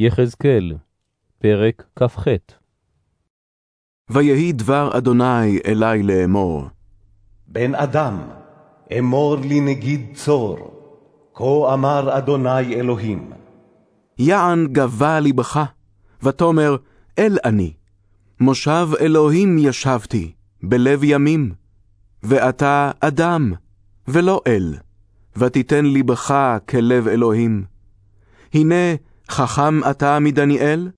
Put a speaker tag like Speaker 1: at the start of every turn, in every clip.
Speaker 1: יחזקאל, פרק כ"ח
Speaker 2: ויהי דבר אדוני אלי לאמור.
Speaker 3: בן אדם, אמור לי נגיד צור, כה אמר אדוני אלוהים.
Speaker 2: יען גבה לבך, ותאמר, אל אני. מושב אלוהים ישבתי, בלב ימים. ואתה אדם, ולא אל, ותיתן לבך כלב אלוהים. הנה, חכם אתה מדניאל?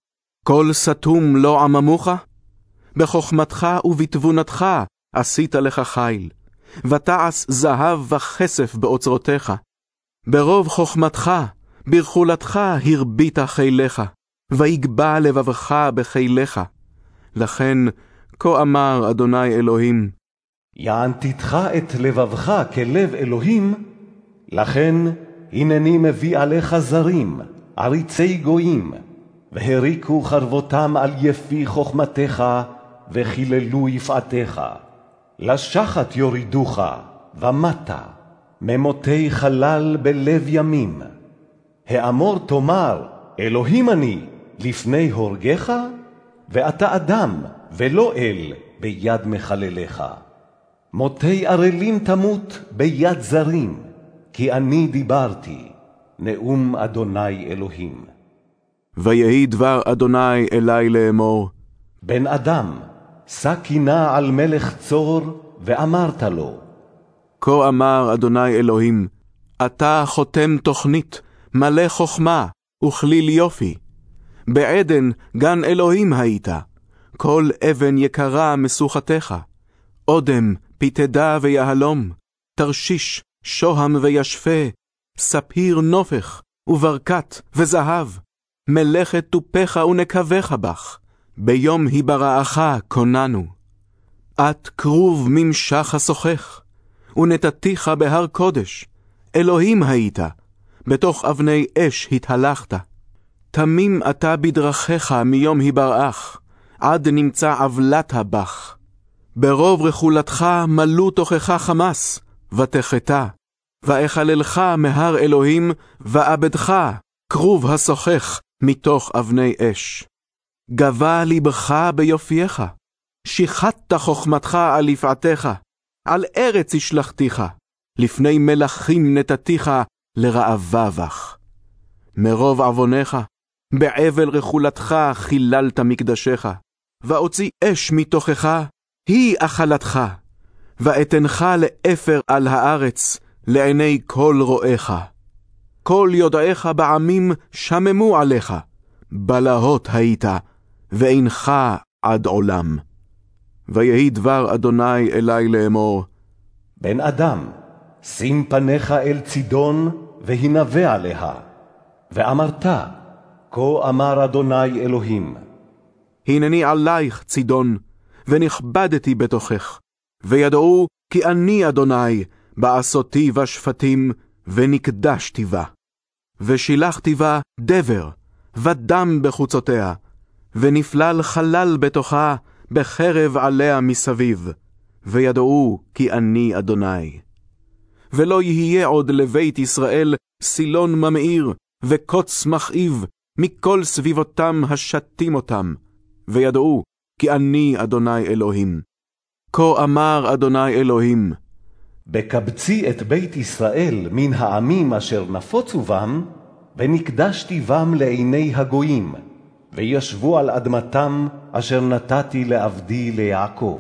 Speaker 2: כל סתום לא עממוך? בחוכמתך ובתבונתך עשית לך חיל, ותעש זהב וכסף באוצרותיך. ברוב חוכמתך, ברכולתך הרבית חיליך, ויגבע לבבך בחיליך. לכן, כה אמר אדוני אלוהים,
Speaker 3: יענתיתך את לבבך כלב אלוהים, לכן הנני מביא עליך זרים, עריצי גויים, והריקו חרבותם על יפי חוכמתך, וחיללו יפעתך. לשחת יורידוך, ומטה, ממותי חלל בלב ימים. האמור תאמר, אלוהים אני, לפני הורגך, ואתה אדם, ולא אל, ביד מחלליך. מותי ערלים תמות ביד זרים, כי אני דיברתי. נאום אדוני אלוהים.
Speaker 2: ויהי דבר אדוני אלי לאמור,
Speaker 3: בן אדם, שא קינה על מלך צור, ואמרת לו,
Speaker 2: כה אמר אדוני אלוהים, אתה חותם תוכנית, מלא חכמה, וכליל יופי. בעדן גן אלוהים היית, כל אבן יקרה משוכתך. אודם, פיתדה ויהלום, תרשיש, שוהם וישפה, ספיר נופך, וברקת, וזהב, מלאכת תופך ונקבך בך, ביום היברעך קוננו. את כרוב ממשך השוחך, ונתתיך בהר קודש, אלוהים היית, בתוך אבני אש התהלכת. תמים אתה בדרכיך מיום היברעך, עד נמצא עוולתה בך. ברוב רכולתך מלאו תוכך חמס, ותחתה. ואחללך מהר אלוהים, ואבדך, כרוב השוחך, מתוך אבני אש. גבה לבך ביופייך, שיחדת חוכמתך על יפעתך, על ארץ השלכתיך, לפני מלכים נתתיך לראווה בך. מרוב עווניך, בעבל רכולתך חיללת מקדשך, ואוציא אש מתוכך, היא אכלתך, ואתנך לאפר על הארץ, לעיני כל רואיך. כל יודעיך בעמים שממו עליך, בלהות היית, ואינך עד עולם. ויהי דבר אדוני אלי לאמור,
Speaker 3: בן אדם, שים פניך אל צידון, והנבא עליה. ואמרת, כה אמר אדוני אלוהים.
Speaker 2: הנני עלייך צידון, ונכבדתי בתוכך, וידעו כי אני אדוני, בעשותי בשפטים, ונקדשתי בה. ושילחתי בה דבר, ודם בחוצותיה, ונפלל חלל בתוכה, בחרב עליה מסביב, וידעו כי אני אדוני. ולא יהיה עוד לבית ישראל סילון ממאיר, וקוץ מכאיב, מכל סביבותם השתים אותם, וידעו כי אני אדוני אלוהים. כה אמר אדוני אלוהים,
Speaker 3: בקבצי את בית ישראל מן העמים אשר נפוצו בם, ונקדשתי בם לעיני הגויים, וישבו על אדמתם אשר נתתי לעבדי ליעקב.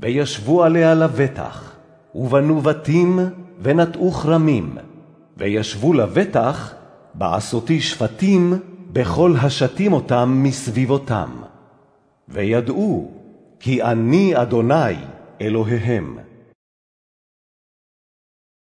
Speaker 3: וישבו עליה לבטח, ובנו בתים, ונטעו כרמים, וישבו לבטח, בעשותי שפטים, בכל השתים אותם מסביבותם. וידעו כי אני אדוני אלוהיהם.